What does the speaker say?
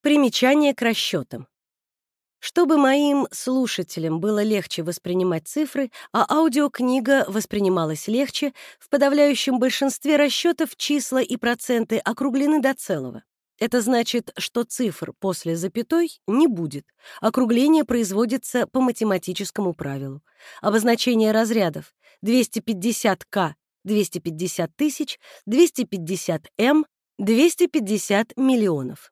Примечание к расчетам. Чтобы моим слушателям было легче воспринимать цифры, а аудиокнига воспринималась легче, в подавляющем большинстве расчетов числа и проценты округлены до целого. Это значит, что цифр после запятой не будет. Округление производится по математическому правилу. Обозначение разрядов 250к, 250 тысяч, 250м, эм, 250 миллионов.